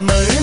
mới